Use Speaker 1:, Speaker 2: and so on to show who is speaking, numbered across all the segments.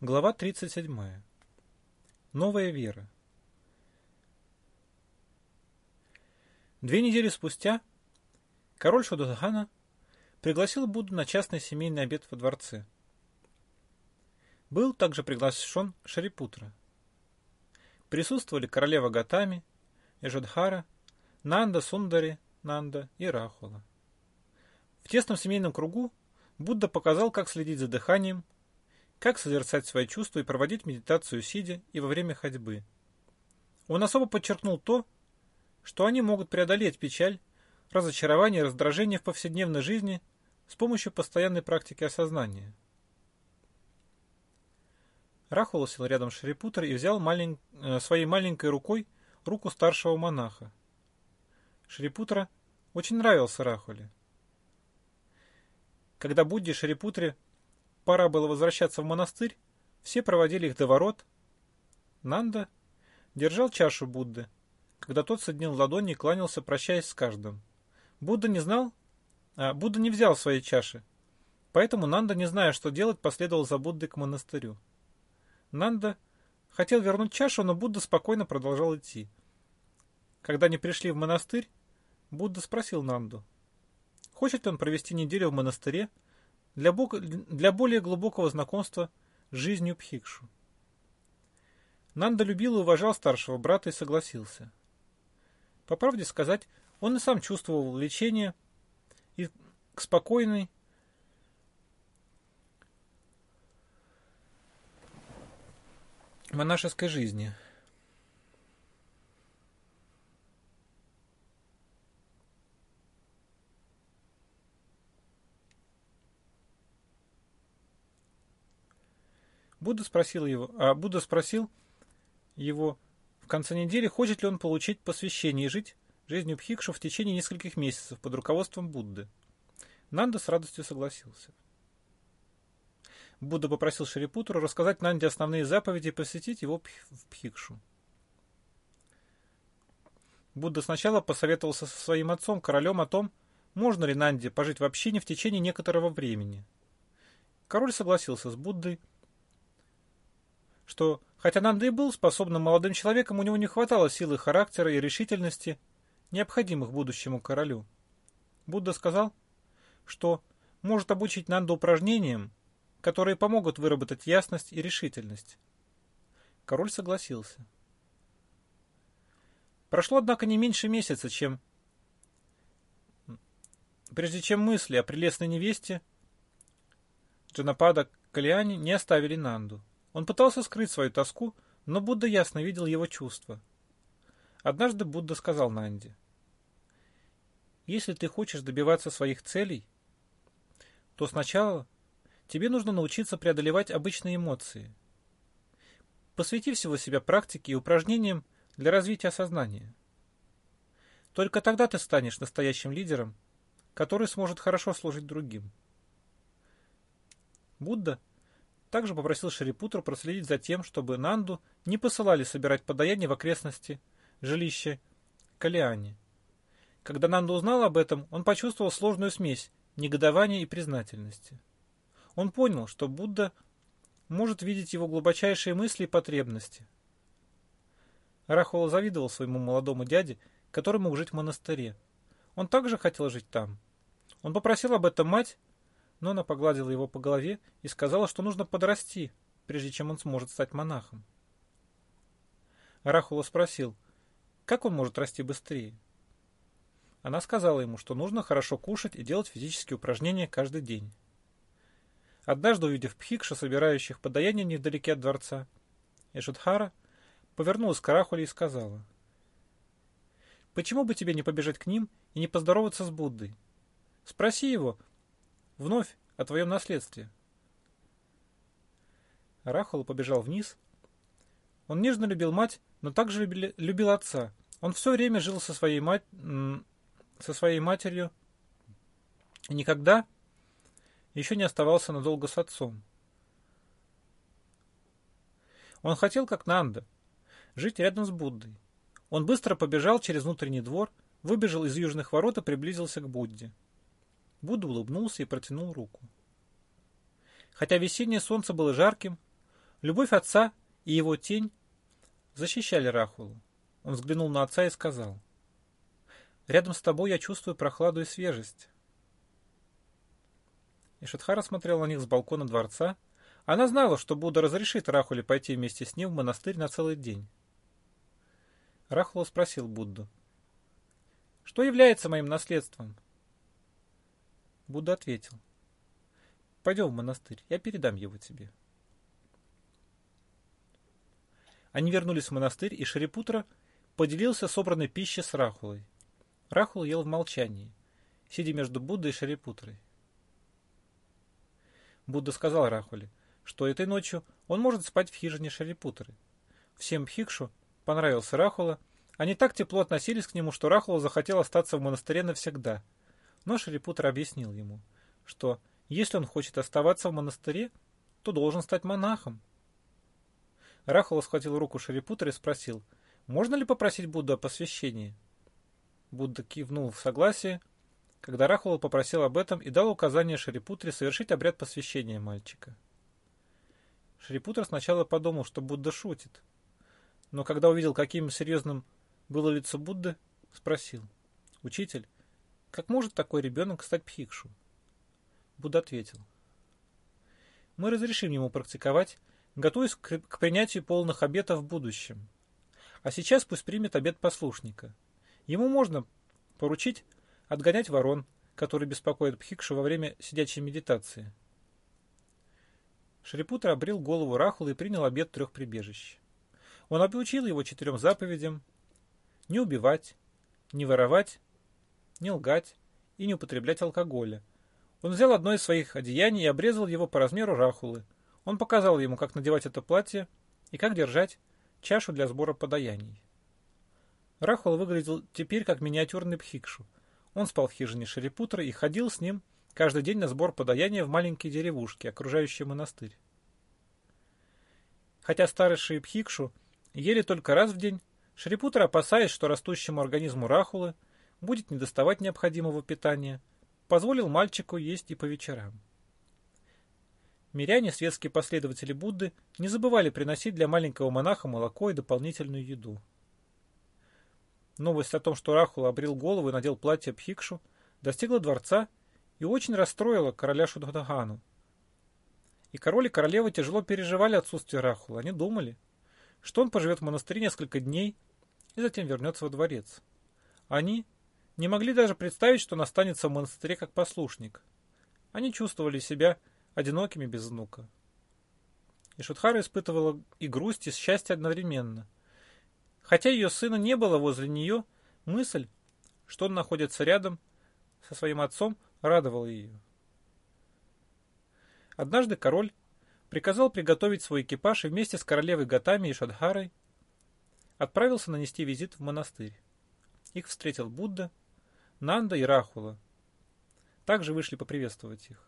Speaker 1: Глава 37. Новая вера. Две недели спустя король Шудхана пригласил Будду на частный семейный обед во дворце. Был также приглашен Шарипутра. Присутствовали королева Гатами, Эжадхара, Нанда Сундари, Нанда и Рахула. В тесном семейном кругу Будда показал, как следить за дыханием, как созерцать свои чувства и проводить медитацию сидя и во время ходьбы. Он особо подчеркнул то, что они могут преодолеть печаль, разочарование и раздражение в повседневной жизни с помощью постоянной практики осознания. Рахул сел рядом с Шрипутер и взял малень... Э, своей маленькой рукой руку старшего монаха. Шрипутра очень нравился Рахуле. Когда Будде и пора было возвращаться в монастырь, все проводили их до ворот. Нанда держал чашу Будды, когда тот соединил ладони и кланялся, прощаясь с каждым. Будда не знал, а Будда не взял своей чаши, поэтому Нанда, не зная, что делать, последовал за Буддой к монастырю. Нанда хотел вернуть чашу, но Будда спокойно продолжал идти. Когда они пришли в монастырь, Будда спросил Нанду, хочет ли он провести неделю в монастыре, для, бог, для более глубокого знакомства с жизнью Пхикшу. Нанда любил и уважал старшего брата и согласился. По правде сказать, он и сам чувствовал влечение и к спокойной, монашеской жизни – Будда спросил его, а Будда спросил его в конце недели, хочет ли он получить посвящение и жить жизнью Пхикшу в течение нескольких месяцев под руководством Будды. Нанда с радостью согласился. Будда попросил Шарипутру рассказать Нанде основные заповеди и посвятить его в Пхикшу. Будда сначала посоветовался со своим отцом, королем, о том, можно ли Нанде пожить в общине в течение некоторого времени. Король согласился с Буддой, что, хотя Нанда и был способным молодым человеком, у него не хватало силы характера и решительности, необходимых будущему королю. Будда сказал, что может обучить Нанду упражнениям, которые помогут выработать ясность и решительность. Король согласился. Прошло, однако, не меньше месяца, чем прежде чем мысли о прелестной невесте Джанапада Калиани не оставили Нанду. Он пытался скрыть свою тоску, но Будда ясно видел его чувства. Однажды Будда сказал Нанди, «Если ты хочешь добиваться своих целей, то сначала тебе нужно научиться преодолевать обычные эмоции. Посвяти всего себя практике и упражнениям для развития сознания. Только тогда ты станешь настоящим лидером, который сможет хорошо служить другим. Будда также попросил Шарипутру проследить за тем, чтобы Нанду не посылали собирать подаяние в окрестности жилища Калиани. Когда Нанду узнал об этом, он почувствовал сложную смесь негодования и признательности. Он понял, что Будда может видеть его глубочайшие мысли и потребности. Рахула завидовал своему молодому дяде, который мог жить в монастыре. Он также хотел жить там. Он попросил об этом мать, но она погладила его по голове и сказала, что нужно подрасти, прежде чем он сможет стать монахом. Рахула спросил, как он может расти быстрее. Она сказала ему, что нужно хорошо кушать и делать физические упражнения каждый день. Однажды, увидев Пхикша, собирающих подаяние невдалеке от дворца, Эшудхара повернулась к Рахуле и сказала, «Почему бы тебе не побежать к ним и не поздороваться с Буддой? Спроси его, Вновь о твоем наследстве. Рахул побежал вниз. Он нежно любил мать, но также любил, отца. Он все время жил со своей, мать, со своей матерью и никогда еще не оставался надолго с отцом. Он хотел, как Нанда, жить рядом с Буддой. Он быстро побежал через внутренний двор, выбежал из южных ворот и приблизился к Будде. Будда улыбнулся и протянул руку. Хотя весеннее солнце было жарким, Любовь отца и его тень защищали Рахулу. Он взглянул на отца и сказал, «Рядом с тобой я чувствую прохладу и свежесть». И Шатхара смотрел на них с балкона дворца. Она знала, что Будда разрешит Рахуле пойти вместе с ним в монастырь на целый день. Рахула спросил Будду, «Что является моим наследством?» Будда ответил, «Пойдем в монастырь, я передам его тебе». Они вернулись в монастырь, и Шарипутра поделился собранной пищей с Рахулой. Рахул ел в молчании, сидя между Буддой и Шарипутрой. Будда сказал Рахуле, что этой ночью он может спать в хижине Шарипутры. Всем Пхикшу понравился Рахула, они так тепло относились к нему, что Рахула захотел остаться в монастыре навсегда. Но Шарипутра объяснил ему, что если он хочет оставаться в монастыре, то должен стать монахом. Рахула схватил руку Шарипутра и спросил, можно ли попросить Будду о посвящении. Будда кивнул в согласие, когда Рахула попросил об этом и дал указание Шарипутре совершить обряд посвящения мальчика. Шарипутра сначала подумал, что Будда шутит, но когда увидел, каким серьезным было лицо Будды, спросил, «Учитель, как может такой ребенок стать пхикшу?» Будда ответил, «Мы разрешим ему практиковать, готовясь к, принятию полных обетов в будущем. А сейчас пусть примет обет послушника. Ему можно поручить отгонять ворон, которые беспокоят Пхикшу во время сидячей медитации. Шрипутра обрел голову Рахула и принял обет трех прибежищ. Он обучил его четырем заповедям не убивать, не воровать, не лгать и не употреблять алкоголя. Он взял одно из своих одеяний и обрезал его по размеру Рахулы – он показал ему, как надевать это платье и как держать чашу для сбора подаяний. Рахул выглядел теперь как миниатюрный пхикшу. Он спал в хижине Шерипутра и ходил с ним каждый день на сбор подаяния в маленькие деревушки, окружающие монастырь. Хотя старые Пхикшу ели только раз в день, Шрипутра, опасаясь, что растущему организму Рахулы будет недоставать необходимого питания, позволил мальчику есть и по вечерам. Миряне, светские последователи Будды, не забывали приносить для маленького монаха молоко и дополнительную еду. Новость о том, что Рахул обрел голову и надел платье Пхикшу, достигла дворца и очень расстроила короля Шудхадагану. И король и королева тяжело переживали отсутствие Рахула. Они думали, что он поживет в монастыре несколько дней и затем вернется во дворец. Они не могли даже представить, что он в монастыре как послушник. Они чувствовали себя одинокими без внука. И Шутхара испытывала и грусть, и счастье одновременно. Хотя ее сына не было возле нее, мысль, что он находится рядом со своим отцом, радовала ее. Однажды король приказал приготовить свой экипаж и вместе с королевой Гатами и Шадхарой отправился нанести визит в монастырь. Их встретил Будда, Нанда и Рахула. Также вышли поприветствовать их.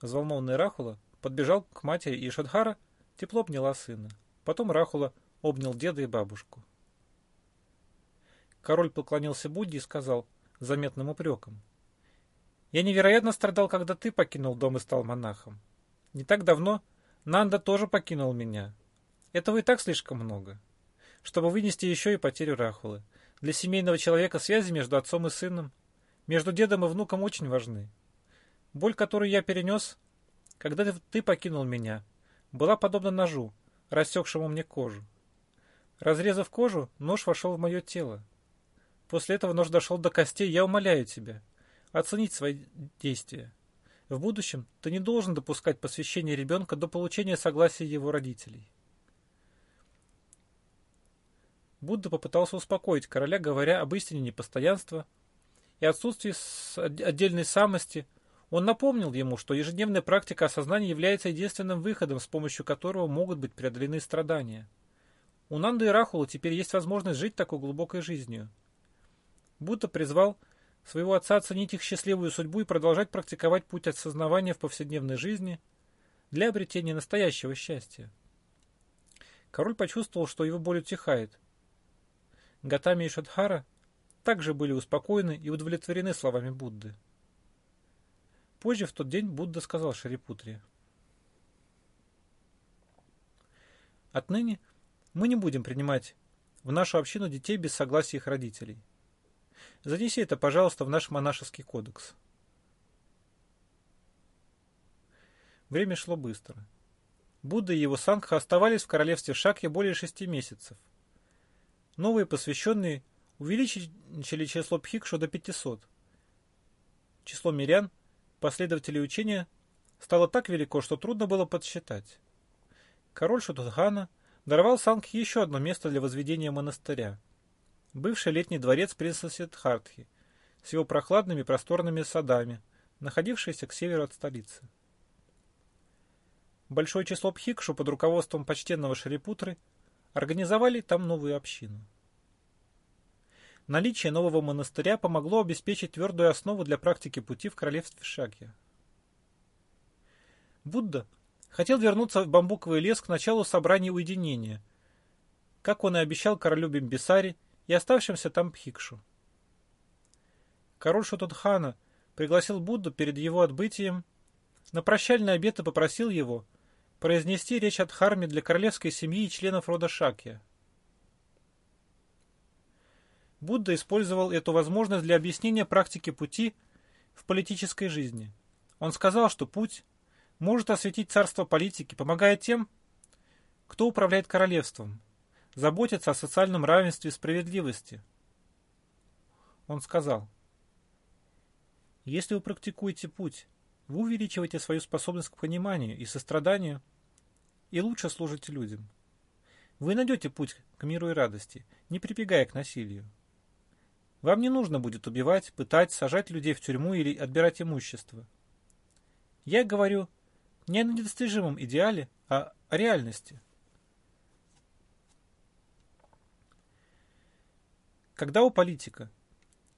Speaker 1: Взволнованный Рахула подбежал к матери и Шадхара тепло обняла сына. Потом Рахула обнял деда и бабушку. Король поклонился Будде и сказал заметным упреком. «Я невероятно страдал, когда ты покинул дом и стал монахом. Не так давно Нанда тоже покинул меня. Этого и так слишком много. Чтобы вынести еще и потерю Рахулы. Для семейного человека связи между отцом и сыном, между дедом и внуком очень важны. Боль, которую я перенес, когда ты покинул меня, была подобна ножу, рассекшему мне кожу. Разрезав кожу, нож вошел в мое тело. После этого нож дошел до костей. Я умоляю тебя оценить свои действия. В будущем ты не должен допускать посвящение ребенка до получения согласия его родителей. Будда попытался успокоить короля, говоря об истине непостоянства и отсутствии отдельной самости – он напомнил ему, что ежедневная практика осознания является единственным выходом, с помощью которого могут быть преодолены страдания. У Нанды и Рахула теперь есть возможность жить такой глубокой жизнью. Будда призвал своего отца оценить их счастливую судьбу и продолжать практиковать путь осознавания в повседневной жизни для обретения настоящего счастья. Король почувствовал, что его боль утихает. Гатами и Шадхара также были успокоены и удовлетворены словами Будды. Позже в тот день Будда сказал Шарипутре. Отныне мы не будем принимать в нашу общину детей без согласия их родителей. Занеси это, пожалуйста, в наш монашеский кодекс. Время шло быстро. Будда и его сангха оставались в королевстве Шакья более шести месяцев. Новые посвященные увеличили число Пхикшу до 500. Число мирян, последователей учения, стало так велико, что трудно было подсчитать. Король Шутхана даровал Сангхе еще одно место для возведения монастыря. Бывший летний дворец принца Сиддхартхи с его прохладными просторными садами, находившийся к северу от столицы. Большое число пхикшу под руководством почтенного Шарипутры организовали там новую общину. Наличие нового монастыря помогло обеспечить твердую основу для практики пути в королевстве Шакья. Будда хотел вернуться в бамбуковый лес к началу собрания уединения, как он и обещал королю Бимбисари и оставшимся там Пхикшу. Король Шутудхана пригласил Будду перед его отбытием на прощальный обед и попросил его произнести речь от Харме для королевской семьи и членов рода Шакья. Будда использовал эту возможность для объяснения практики пути в политической жизни. Он сказал, что путь может осветить царство политики, помогая тем, кто управляет королевством, заботится о социальном равенстве и справедливости. Он сказал, если вы практикуете путь, вы увеличиваете свою способность к пониманию и состраданию и лучше служите людям. Вы найдете путь к миру и радости, не прибегая к насилию. Вам не нужно будет убивать, пытать, сажать людей в тюрьму или отбирать имущество. Я говорю не о недостижимом идеале, а о реальности. Когда у политика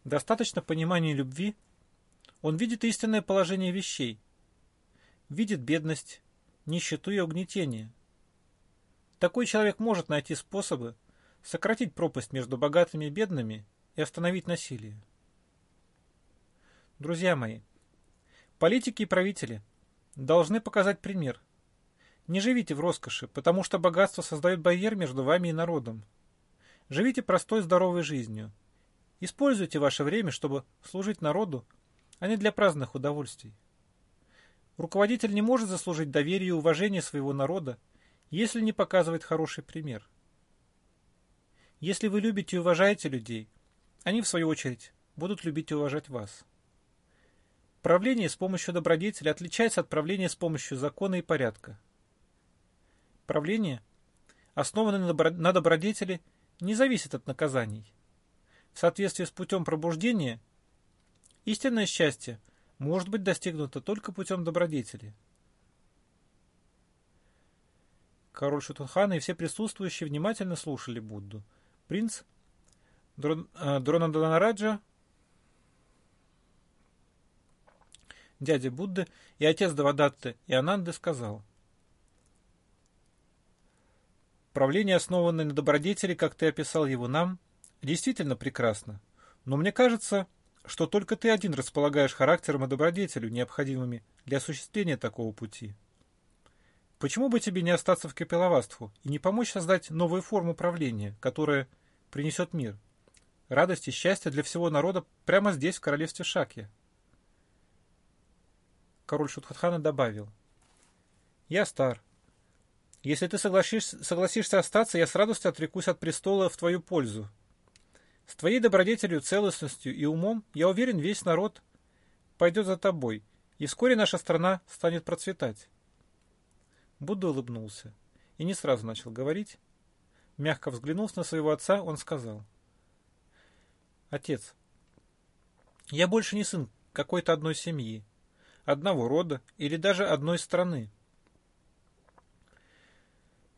Speaker 1: достаточно понимания любви, он видит истинное положение вещей, видит бедность, нищету и угнетение. Такой человек может найти способы сократить пропасть между богатыми и бедными и остановить насилие. Друзья мои, политики и правители должны показать пример. Не живите в роскоши, потому что богатство создает барьер между вами и народом. Живите простой здоровой жизнью. Используйте ваше время, чтобы служить народу, а не для праздных удовольствий. Руководитель не может заслужить доверие и уважение своего народа, если не показывает хороший пример. Если вы любите и уважаете людей, они, в свою очередь, будут любить и уважать вас. Правление с помощью добродетели отличается от правления с помощью закона и порядка. Правление, основанное на добродетели, не зависит от наказаний. В соответствии с путем пробуждения, истинное счастье может быть достигнуто только путем добродетели. Король Шутунхана и все присутствующие внимательно слушали Будду. Принц Э, Дронаданараджа, дядя Будды и отец Давадатты и Ананды сказал. Правление, основанное на добродетели, как ты описал его нам, действительно прекрасно. Но мне кажется, что только ты один располагаешь характером и добродетелю, необходимыми для осуществления такого пути. Почему бы тебе не остаться в Капеловаству и не помочь создать новую форму правления, которая принесет мир? радость и счастье для всего народа прямо здесь, в королевстве Шакья. Король Шутхатхана добавил. «Я стар. Если ты согласишься, согласишься остаться, я с радостью отрекусь от престола в твою пользу. С твоей добродетелью, целостностью и умом, я уверен, весь народ пойдет за тобой, и вскоре наша страна станет процветать». Будда улыбнулся и не сразу начал говорить. Мягко взглянув на своего отца, он сказал — Отец, я больше не сын какой-то одной семьи, одного рода или даже одной страны.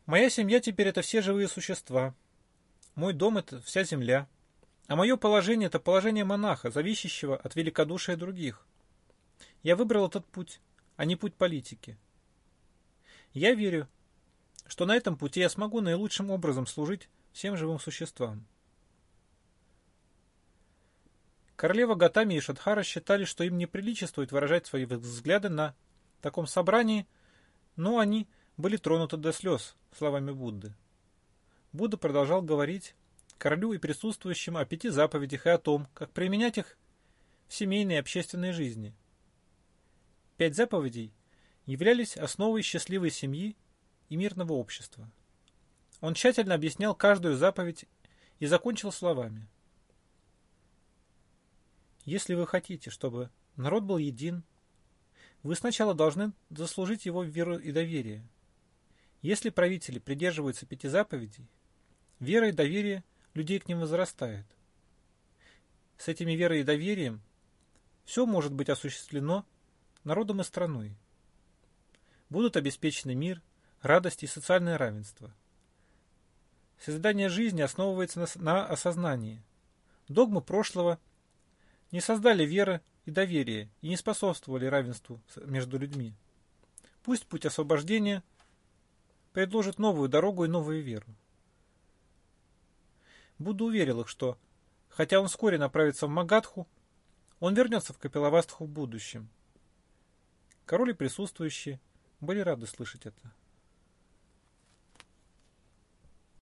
Speaker 1: Моя семья теперь это все живые существа. Мой дом это вся земля. А мое положение это положение монаха, зависящего от великодушия других. Я выбрал этот путь, а не путь политики. Я верю, что на этом пути я смогу наилучшим образом служить всем живым существам. Королева Гатами и Шадхара считали, что им не приличествует выражать свои взгляды на таком собрании, но они были тронуты до слез словами Будды. Будда продолжал говорить королю и присутствующим о пяти заповедях и о том, как применять их в семейной и общественной жизни. Пять заповедей являлись основой счастливой семьи и мирного общества. Он тщательно объяснял каждую заповедь и закончил словами. Если вы хотите, чтобы народ был един, вы сначала должны заслужить его веру и доверие. Если правители придерживаются пяти заповедей, вера и доверие людей к ним возрастает. С этими верой и доверием все может быть осуществлено народом и страной. Будут обеспечены мир, радость и социальное равенство. Созидание жизни основывается на осознании. Догмы прошлого не создали веры и доверия и не способствовали равенству между людьми. Пусть путь освобождения предложит новую дорогу и новую веру. Будда уверил их, что, хотя он вскоре направится в Магадху, он вернется в Капилавастху в будущем. Король и присутствующие были рады слышать это.